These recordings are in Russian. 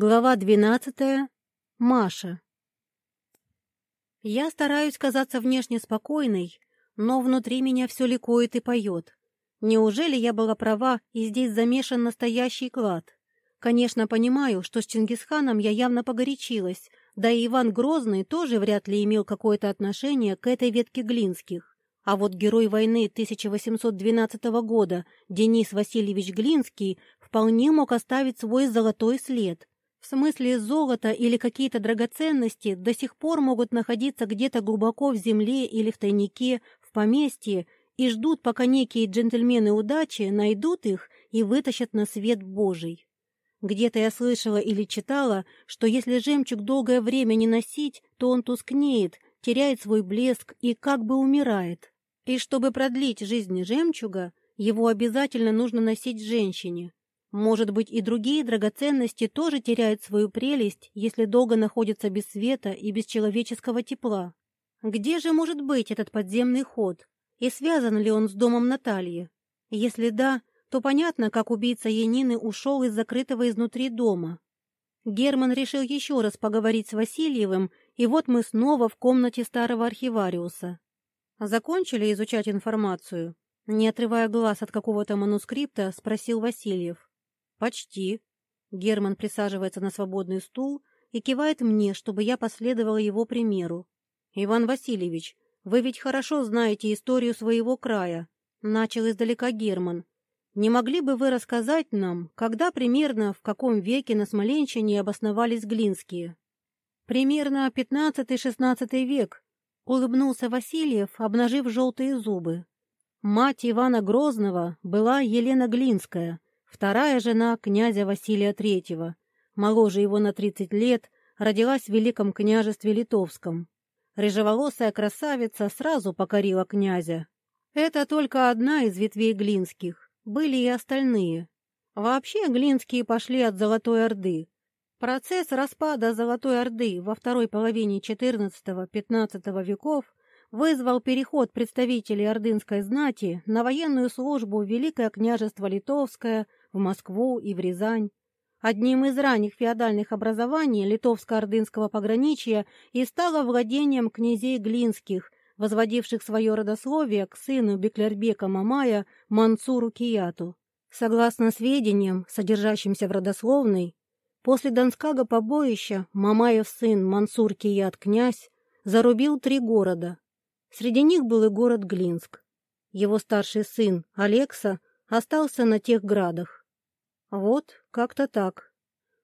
Глава двенадцатая. Маша. Я стараюсь казаться внешне спокойной, но внутри меня все ликует и поет. Неужели я была права, и здесь замешан настоящий клад? Конечно, понимаю, что с Чингисханом я явно погорячилась, да и Иван Грозный тоже вряд ли имел какое-то отношение к этой ветке Глинских. А вот герой войны 1812 года Денис Васильевич Глинский вполне мог оставить свой золотой след. В смысле золото или какие-то драгоценности до сих пор могут находиться где-то глубоко в земле или в тайнике, в поместье, и ждут, пока некие джентльмены удачи найдут их и вытащат на свет Божий. Где-то я слышала или читала, что если жемчуг долгое время не носить, то он тускнеет, теряет свой блеск и как бы умирает. И чтобы продлить жизнь жемчуга, его обязательно нужно носить женщине. Может быть, и другие драгоценности тоже теряют свою прелесть, если долго находятся без света и без человеческого тепла. Где же может быть этот подземный ход? И связан ли он с домом Натальи? Если да, то понятно, как убийца Янины ушел из закрытого изнутри дома. Герман решил еще раз поговорить с Васильевым, и вот мы снова в комнате старого архивариуса. Закончили изучать информацию? Не отрывая глаз от какого-то манускрипта, спросил Васильев. «Почти». Герман присаживается на свободный стул и кивает мне, чтобы я последовала его примеру. «Иван Васильевич, вы ведь хорошо знаете историю своего края», — начал издалека Герман. «Не могли бы вы рассказать нам, когда примерно, в каком веке на Смоленщине обосновались Глинские?» «Примерно пятнадцатый-шестнадцатый век», — улыбнулся Васильев, обнажив желтые зубы. «Мать Ивана Грозного была Елена Глинская» Вторая жена князя Василия III, моложе его на 30 лет, родилась в Великом княжестве Литовском. Рыжеволосая красавица сразу покорила князя. Это только одна из ветвей Глинских, были и остальные. Вообще Глинские пошли от Золотой Орды. Процесс распада Золотой Орды во второй половине XIV-XV веков вызвал переход представителей ордынской знати на военную службу в Великое княжество Литовское – в Москву и в Рязань. Одним из ранних феодальных образований литовско-ордынского пограничья и стало владением князей Глинских, возводивших свое родословие к сыну Беклербека Мамая Мансуру Кияту. Согласно сведениям, содержащимся в родословной, после Донского побоища Мамаев сын Мансур Кият князь зарубил три города. Среди них был и город Глинск. Его старший сын Алекса остался на тех градах. Вот, как-то так.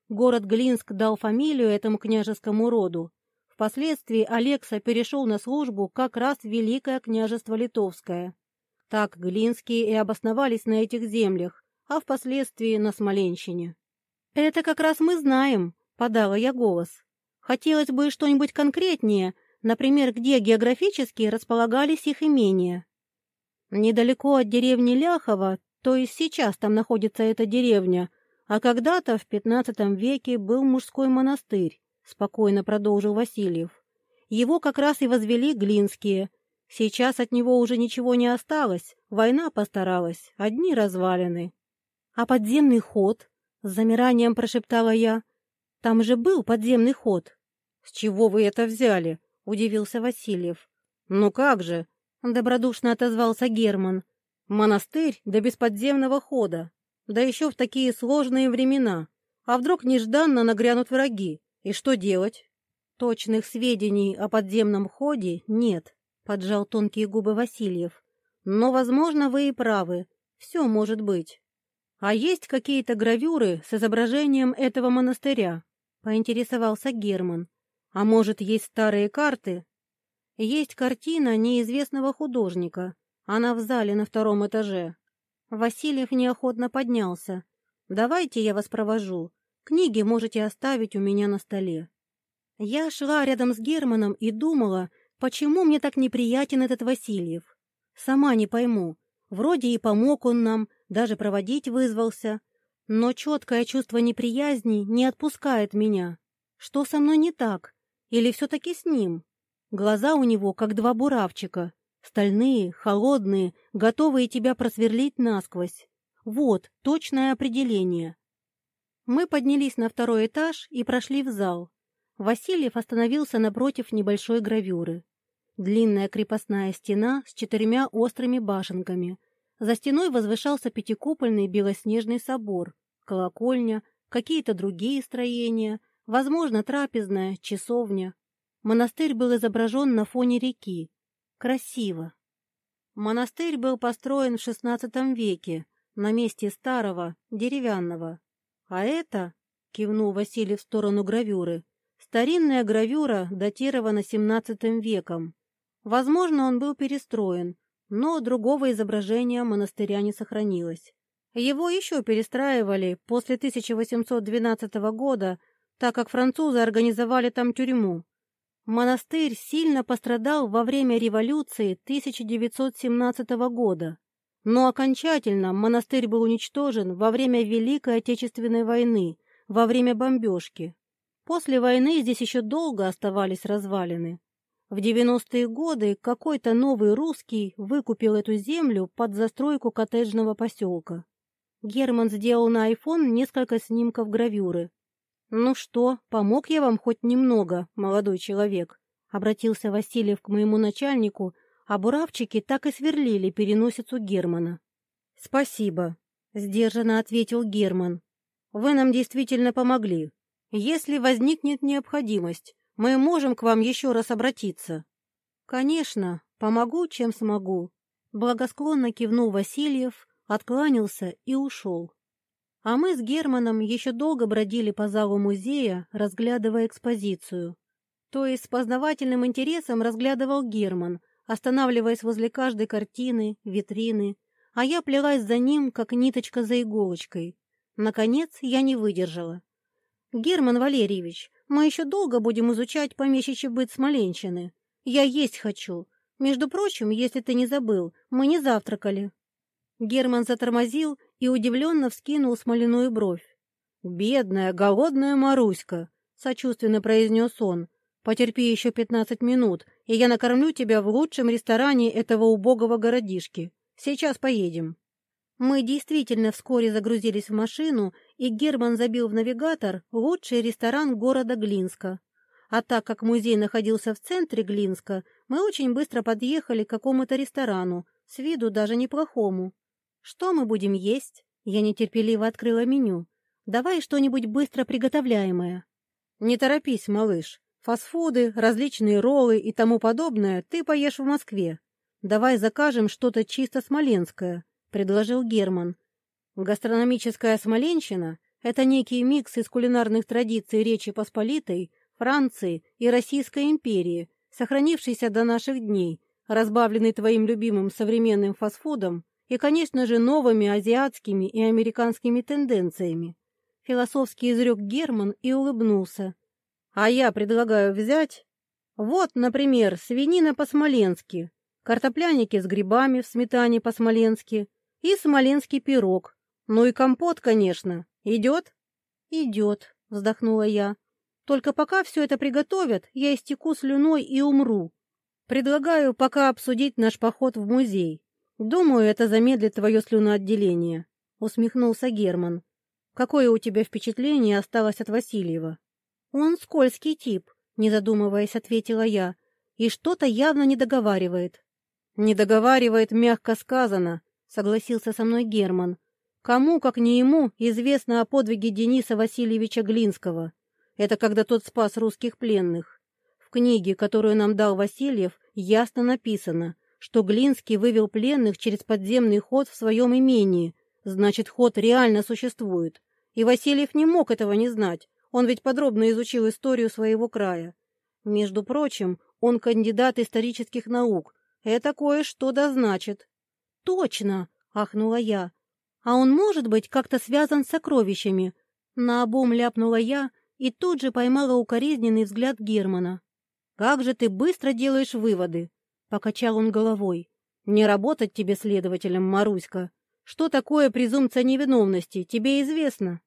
Город Глинск дал фамилию этому княжескому роду. Впоследствии Алекса перешел на службу как раз в Великое княжество Литовское. Так Глинские и обосновались на этих землях, а впоследствии на Смоленщине. «Это как раз мы знаем», — подала я голос. «Хотелось бы что-нибудь конкретнее, например, где географически располагались их имения». Недалеко от деревни Ляхова то есть сейчас там находится эта деревня, а когда-то в пятнадцатом веке был мужской монастырь, спокойно продолжил Васильев. Его как раз и возвели Глинские. Сейчас от него уже ничего не осталось, война постаралась, одни развалины. А подземный ход? С замиранием прошептала я. Там же был подземный ход. С чего вы это взяли? Удивился Васильев. Ну как же? Добродушно отозвался Герман. Монастырь до бесподземного хода, да еще в такие сложные времена. А вдруг нежданно нагрянут враги, и что делать? Точных сведений о подземном ходе нет, поджал тонкие губы Васильев. Но, возможно, вы и правы. Все может быть. А есть какие-то гравюры с изображением этого монастыря? Поинтересовался Герман. А может, есть старые карты? Есть картина неизвестного художника, она в зале на втором этаже. Васильев неохотно поднялся. «Давайте я вас провожу. Книги можете оставить у меня на столе». Я шла рядом с Германом и думала, почему мне так неприятен этот Васильев. Сама не пойму. Вроде и помог он нам, даже проводить вызвался. Но четкое чувство неприязни не отпускает меня. Что со мной не так? Или все-таки с ним? Глаза у него, как два буравчика. Стальные, холодные, готовые тебя просверлить насквозь. Вот точное определение. Мы поднялись на второй этаж и прошли в зал. Васильев остановился напротив небольшой гравюры. Длинная крепостная стена с четырьмя острыми башенками. За стеной возвышался пятикупольный белоснежный собор, колокольня, какие-то другие строения, возможно, трапезная, часовня. Монастырь был изображен на фоне реки. Красиво. Монастырь был построен в XVI веке, на месте старого, деревянного. А это, кивнул Василий в сторону гравюры, старинная гравюра датирована XVII веком. Возможно, он был перестроен, но другого изображения монастыря не сохранилось. Его еще перестраивали после 1812 года, так как французы организовали там тюрьму. Монастырь сильно пострадал во время революции 1917 года. Но окончательно монастырь был уничтожен во время Великой Отечественной войны, во время бомбежки. После войны здесь еще долго оставались развалины. В 90-е годы какой-то новый русский выкупил эту землю под застройку коттеджного поселка. Герман сделал на iPhone несколько снимков гравюры. «Ну что, помог я вам хоть немного, молодой человек?» — обратился Васильев к моему начальнику, а буравчики так и сверлили переносицу Германа. «Спасибо», — сдержанно ответил Герман. «Вы нам действительно помогли. Если возникнет необходимость, мы можем к вам еще раз обратиться». «Конечно, помогу, чем смогу», — благосклонно кивнул Васильев, откланялся и ушел. А мы с Германом еще долго бродили по залу музея, разглядывая экспозицию. То есть с познавательным интересом разглядывал Герман — останавливаясь возле каждой картины, витрины, а я плелась за ним, как ниточка за иголочкой. Наконец я не выдержала. «Герман Валерьевич, мы еще долго будем изучать помещичий быт Смоленщины. Я есть хочу. Между прочим, если ты не забыл, мы не завтракали». Герман затормозил и удивленно вскинул смоляную бровь. «Бедная, голодная Маруська!» — сочувственно произнес он. Потерпи еще пятнадцать минут, и я накормлю тебя в лучшем ресторане этого убогого городишки. Сейчас поедем». Мы действительно вскоре загрузились в машину, и Герман забил в навигатор лучший ресторан города Глинска. А так как музей находился в центре Глинска, мы очень быстро подъехали к какому-то ресторану, с виду даже неплохому. «Что мы будем есть?» Я нетерпеливо открыла меню. «Давай что-нибудь быстро приготовляемое». «Не торопись, малыш. Фастфуды, различные роллы и тому подобное ты поешь в Москве. Давай закажем что-то чисто смоленское, предложил Герман. Гастрономическая смоленщина – это некий микс из кулинарных традиций Речи Посполитой, Франции и Российской империи, сохранившийся до наших дней, разбавленный твоим любимым современным фастфудом и, конечно же, новыми азиатскими и американскими тенденциями. Философски изрек Герман и улыбнулся. А я предлагаю взять... Вот, например, свинина по-смоленски, картопляники с грибами в сметане по-смоленски и смоленский пирог. Ну и компот, конечно. Идет? Идет, вздохнула я. Только пока все это приготовят, я истеку слюной и умру. Предлагаю пока обсудить наш поход в музей. Думаю, это замедлит твое слюноотделение, усмехнулся Герман. Какое у тебя впечатление осталось от Васильева? «Он скользкий тип», — не задумываясь, ответила я, «и что-то явно не договаривает». «Не договаривает, мягко сказано», — согласился со мной Герман. «Кому, как не ему, известно о подвиге Дениса Васильевича Глинского. Это когда тот спас русских пленных. В книге, которую нам дал Васильев, ясно написано, что Глинский вывел пленных через подземный ход в своем имении. Значит, ход реально существует. И Васильев не мог этого не знать, он ведь подробно изучил историю своего края. Между прочим, он кандидат исторических наук. Это кое-что да значит. Точно, ахнула я. А он может быть как-то связан с сокровищами? Наобум ляпнула я и тут же поймала укоризненный взгляд Германа. «Как же ты быстро делаешь выводы!» — покачал он головой. «Не работать тебе следователем, Маруська. Что такое презумпция невиновности, тебе известно?»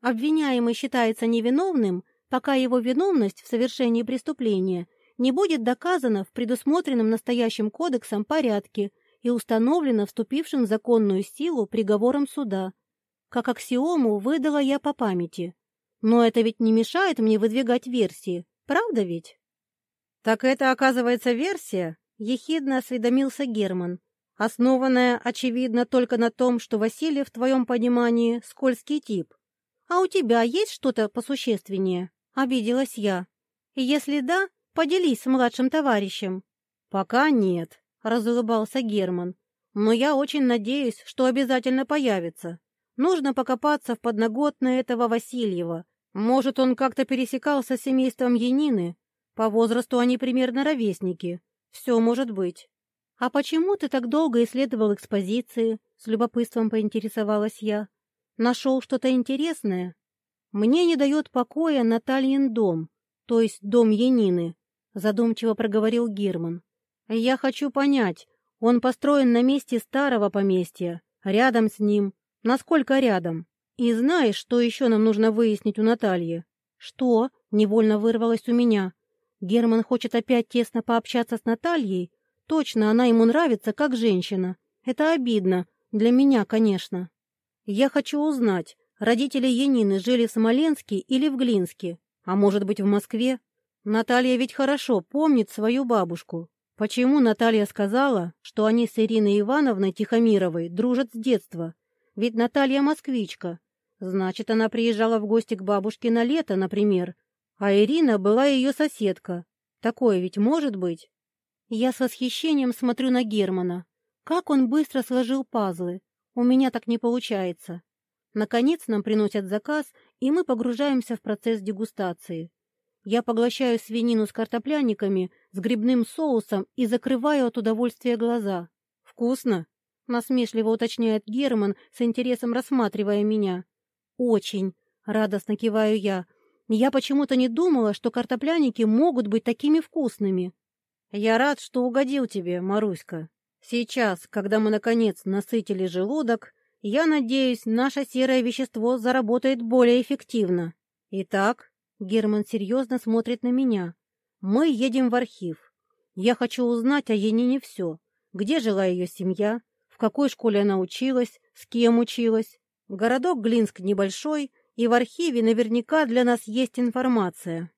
Обвиняемый считается невиновным, пока его виновность в совершении преступления не будет доказана в предусмотренном настоящим кодексом порядке и установлена вступившим в законную силу приговором суда. как аксиому выдала я по памяти. Но это ведь не мешает мне выдвигать версии, правда ведь? Так это, оказывается, версия? Ехидно осведомился Герман, основанная, очевидно, только на том, что Василий, в твоем понимании, скользкий тип. А у тебя есть что-то посущественнее? Обиделась я. Если да, поделись с младшим товарищем. Пока нет, разулыбался Герман. Но я очень надеюсь, что обязательно появится. Нужно покопаться в подноготное этого Васильева. Может, он как-то пересекался с семейством Янины? По возрасту они примерно ровесники. Все может быть. А почему ты так долго исследовал экспозиции? С любопытством поинтересовалась я. Нашел что-то интересное? Мне не дает покоя Натальин дом, то есть дом Янины, задумчиво проговорил Герман. Я хочу понять, он построен на месте старого поместья, рядом с ним. Насколько рядом? И знаешь, что еще нам нужно выяснить у Натальи? Что? Невольно вырвалось у меня. Герман хочет опять тесно пообщаться с Натальей? Точно, она ему нравится как женщина. Это обидно. Для меня, конечно. Я хочу узнать, родители Янины жили в Смоленске или в Глинске, а может быть в Москве? Наталья ведь хорошо помнит свою бабушку. Почему Наталья сказала, что они с Ириной Ивановной Тихомировой дружат с детства? Ведь Наталья москвичка. Значит, она приезжала в гости к бабушке на лето, например. А Ирина была ее соседка. Такое ведь может быть? Я с восхищением смотрю на Германа. Как он быстро сложил пазлы. У меня так не получается. Наконец нам приносят заказ, и мы погружаемся в процесс дегустации. Я поглощаю свинину с картопляниками, с грибным соусом и закрываю от удовольствия глаза. «Вкусно?» — насмешливо уточняет Герман, с интересом рассматривая меня. «Очень!» — радостно киваю я. «Я почему-то не думала, что картопляники могут быть такими вкусными». «Я рад, что угодил тебе, Маруська. Сейчас, когда мы, наконец, насытили желудок, я надеюсь, наше серое вещество заработает более эффективно. Итак, Герман серьезно смотрит на меня. Мы едем в архив. Я хочу узнать о Янине все. Где жила ее семья, в какой школе она училась, с кем училась. Городок Глинск небольшой, и в архиве наверняка для нас есть информация.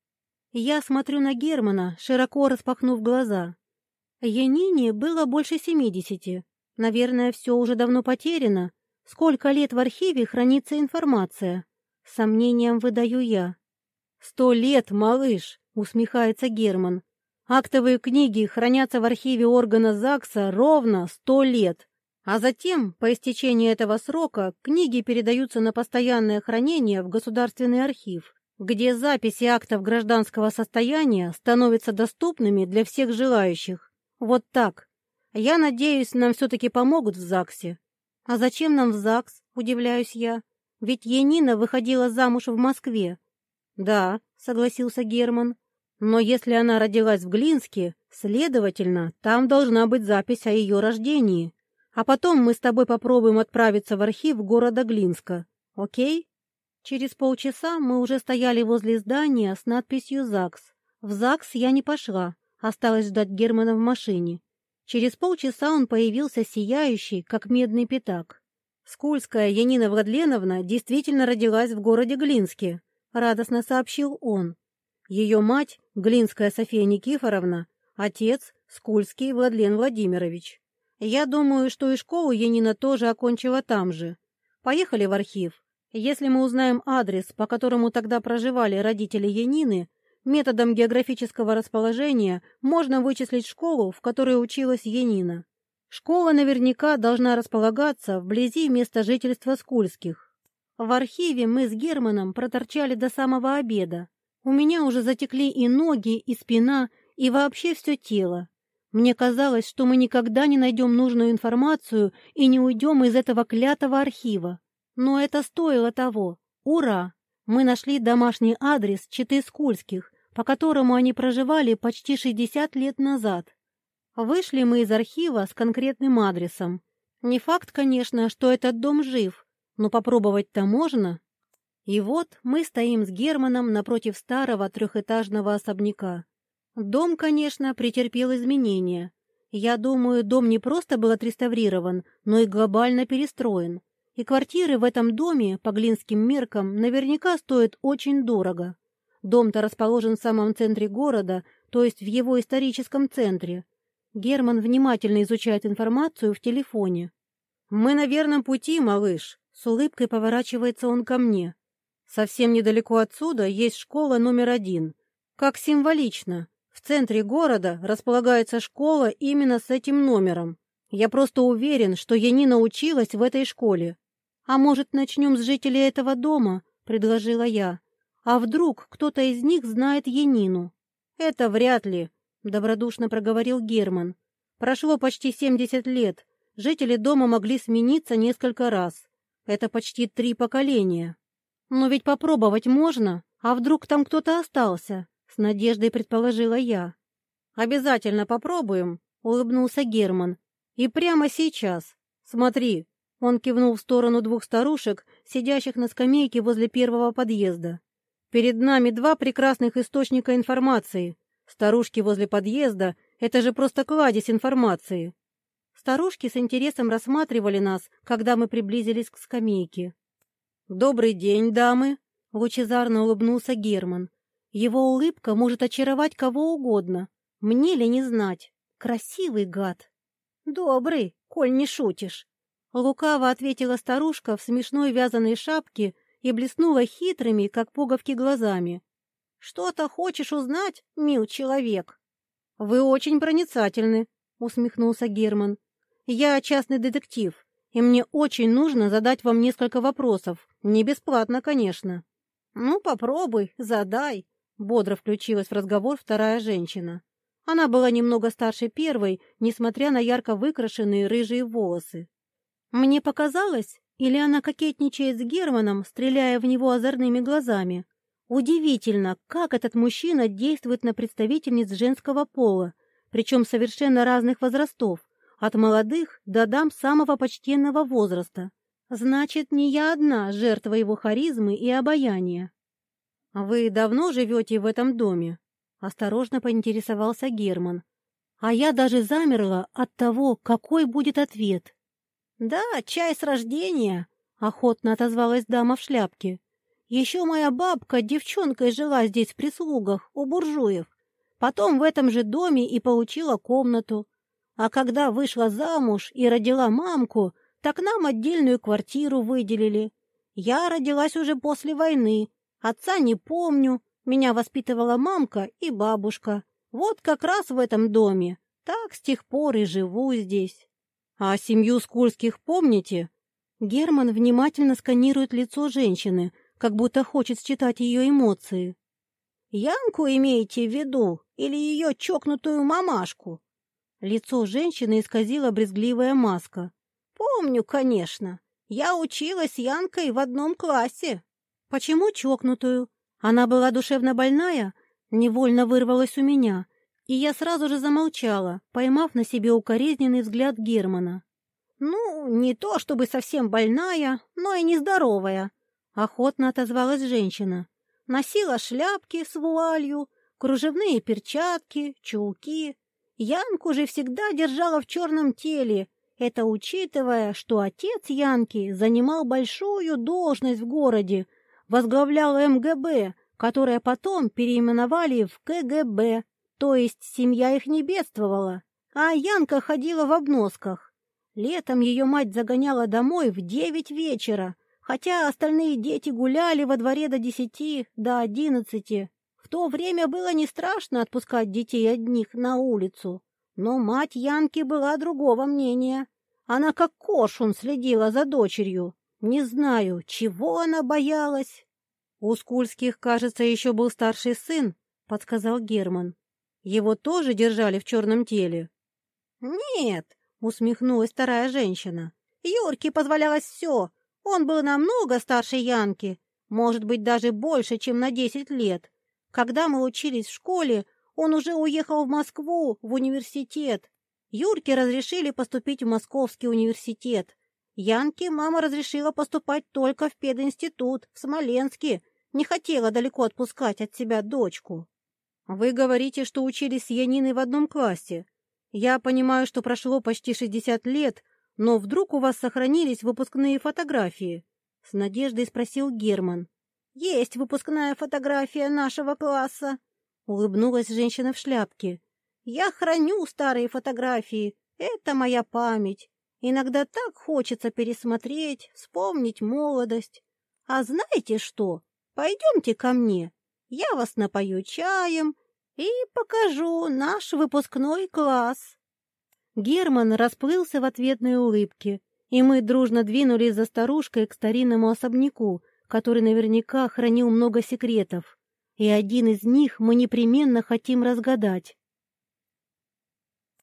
Я смотрю на Германа, широко распахнув глаза. Янине было больше семидесяти. Наверное, все уже давно потеряно. Сколько лет в архиве хранится информация? С сомнением выдаю я. «Сто лет, малыш!» — усмехается Герман. «Актовые книги хранятся в архиве органа ЗАГСа ровно сто лет. А затем, по истечении этого срока, книги передаются на постоянное хранение в Государственный архив, где записи актов гражданского состояния становятся доступными для всех желающих. Вот так. Я надеюсь, нам все-таки помогут в ЗАГСе. А зачем нам в ЗАГС, удивляюсь я? Ведь Янина выходила замуж в Москве, «Да», — согласился Герман. «Но если она родилась в Глинске, следовательно, там должна быть запись о ее рождении. А потом мы с тобой попробуем отправиться в архив города Глинска. Окей?» Через полчаса мы уже стояли возле здания с надписью «ЗАГС». В ЗАГС я не пошла, осталось ждать Германа в машине. Через полчаса он появился сияющий, как медный пятак. Скульская Янина Владленовна действительно родилась в городе Глинске, радостно сообщил он. Ее мать — Глинская София Никифоровна, отец — Скульский Владлен Владимирович. Я думаю, что и школу Янина тоже окончила там же. Поехали в архив. Если мы узнаем адрес, по которому тогда проживали родители Янины, методом географического расположения можно вычислить школу, в которой училась Янина. Школа наверняка должна располагаться вблизи места жительства Скульских. В архиве мы с Германом проторчали до самого обеда. У меня уже затекли и ноги, и спина, и вообще все тело. Мне казалось, что мы никогда не найдем нужную информацию и не уйдем из этого клятого архива. Но это стоило того. Ура! Мы нашли домашний адрес Читы Скульских, по которому они проживали почти 60 лет назад. Вышли мы из архива с конкретным адресом. Не факт, конечно, что этот дом жив, но попробовать-то можно. И вот мы стоим с Германом напротив старого трехэтажного особняка. Дом, конечно, претерпел изменения. Я думаю, дом не просто был отреставрирован, но и глобально перестроен. И квартиры в этом доме, по глинским меркам, наверняка стоят очень дорого. Дом-то расположен в самом центре города, то есть в его историческом центре. Герман внимательно изучает информацию в телефоне. «Мы на верном пути, малыш», — с улыбкой поворачивается он ко мне. «Совсем недалеко отсюда есть школа номер один. Как символично, в центре города располагается школа именно с этим номером. Я просто уверен, что Янина училась в этой школе. А может, начнем с жителей этого дома?» — предложила я. «А вдруг кто-то из них знает Янину?» «Это вряд ли», — добродушно проговорил Герман. «Прошло почти семьдесят лет. Жители дома могли смениться несколько раз. Это почти три поколения. Но ведь попробовать можно, а вдруг там кто-то остался?» С надеждой предположила я. «Обязательно попробуем», — улыбнулся Герман. «И прямо сейчас. Смотри». Он кивнул в сторону двух старушек, сидящих на скамейке возле первого подъезда. Перед нами два прекрасных источника информации. Старушки возле подъезда — это же просто кладезь информации. Старушки с интересом рассматривали нас, когда мы приблизились к скамейке. «Добрый день, дамы!» — лучезарно улыбнулся Герман. Его улыбка может очаровать кого угодно. Мне ли не знать? Красивый гад. «Добрый, коль не шутишь!» Лукаво ответила старушка в смешной вязаной шапке и блеснула хитрыми, как пуговки, глазами. «Что-то хочешь узнать, мил человек?» «Вы очень проницательны», — усмехнулся Герман. «Я частный детектив, и мне очень нужно задать вам несколько вопросов. Не бесплатно, конечно». «Ну, попробуй, задай», — бодро включилась в разговор вторая женщина. Она была немного старше первой, несмотря на ярко выкрашенные рыжие волосы. Мне показалось, или она кокетничает с Германом, стреляя в него озорными глазами? Удивительно, как этот мужчина действует на представительниц женского пола, причем совершенно разных возрастов, от молодых до дам самого почтенного возраста. Значит, не я одна жертва его харизмы и обаяния. «Вы давно живете в этом доме?» — осторожно поинтересовался Герман. А я даже замерла от того, какой будет ответ. «Да, чай с рождения», — охотно отозвалась дама в шляпке. «Еще моя бабка девчонкой жила здесь в прислугах, у буржуев. Потом в этом же доме и получила комнату. А когда вышла замуж и родила мамку, так нам отдельную квартиру выделили. Я родилась уже после войны. Отца не помню. Меня воспитывала мамка и бабушка. Вот как раз в этом доме. Так с тех пор и живу здесь. «А семью Скульских помните?» Герман внимательно сканирует лицо женщины, как будто хочет считать ее эмоции. «Янку имеете в виду или ее чокнутую мамашку?» Лицо женщины исказила брезгливая маска. «Помню, конечно. Я училась Янкой в одном классе». «Почему чокнутую? Она была душевно больная?» Невольно вырвалась у меня, и я сразу же замолчала, поймав на себе укоризненный взгляд Германа. «Ну, не то чтобы совсем больная, но и нездоровая», — охотно отозвалась женщина. «Носила шляпки с вуалью, кружевные перчатки, чулки. Янку же всегда держала в черном теле, это учитывая, что отец Янки занимал большую должность в городе, возглавлял МГБ, которое потом переименовали в КГБ. То есть семья их не бедствовала, а Янка ходила в обносках. Летом ее мать загоняла домой в девять вечера, хотя остальные дети гуляли во дворе до десяти, до одиннадцати. В то время было не страшно отпускать детей одних на улицу. Но мать Янки была другого мнения. Она как кошун следила за дочерью. Не знаю, чего она боялась. У Скульских, кажется, еще был старший сын, — подсказал Герман. Его тоже держали в черном теле? Нет, усмехнулась вторая женщина. Юрке позволялось все. Он был намного старше Янки, может быть, даже больше, чем на десять лет. Когда мы учились в школе, он уже уехал в Москву, в университет. Юрке разрешили поступить в Московский университет. Янке мама разрешила поступать только в пединститут в Смоленске, не хотела далеко отпускать от себя дочку. Вы говорите, что учились с Яниной в одном классе. Я понимаю, что прошло почти 60 лет, Но вдруг у вас сохранились выпускные фотографии? С надеждой спросил Герман. Есть выпускная фотография нашего класса, улыбнулась женщина в шляпке. Я храню старые фотографии. Это моя память. Иногда так хочется пересмотреть, вспомнить молодость. А знаете что? Пойдемте ко мне. Я вас напою чаем и покажу наш выпускной класс. Герман расплылся в ответной улыбке, и мы дружно двинулись за старушкой к старинному особняку, который наверняка хранил много секретов, и один из них мы непременно хотим разгадать.